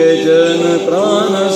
जन प्रण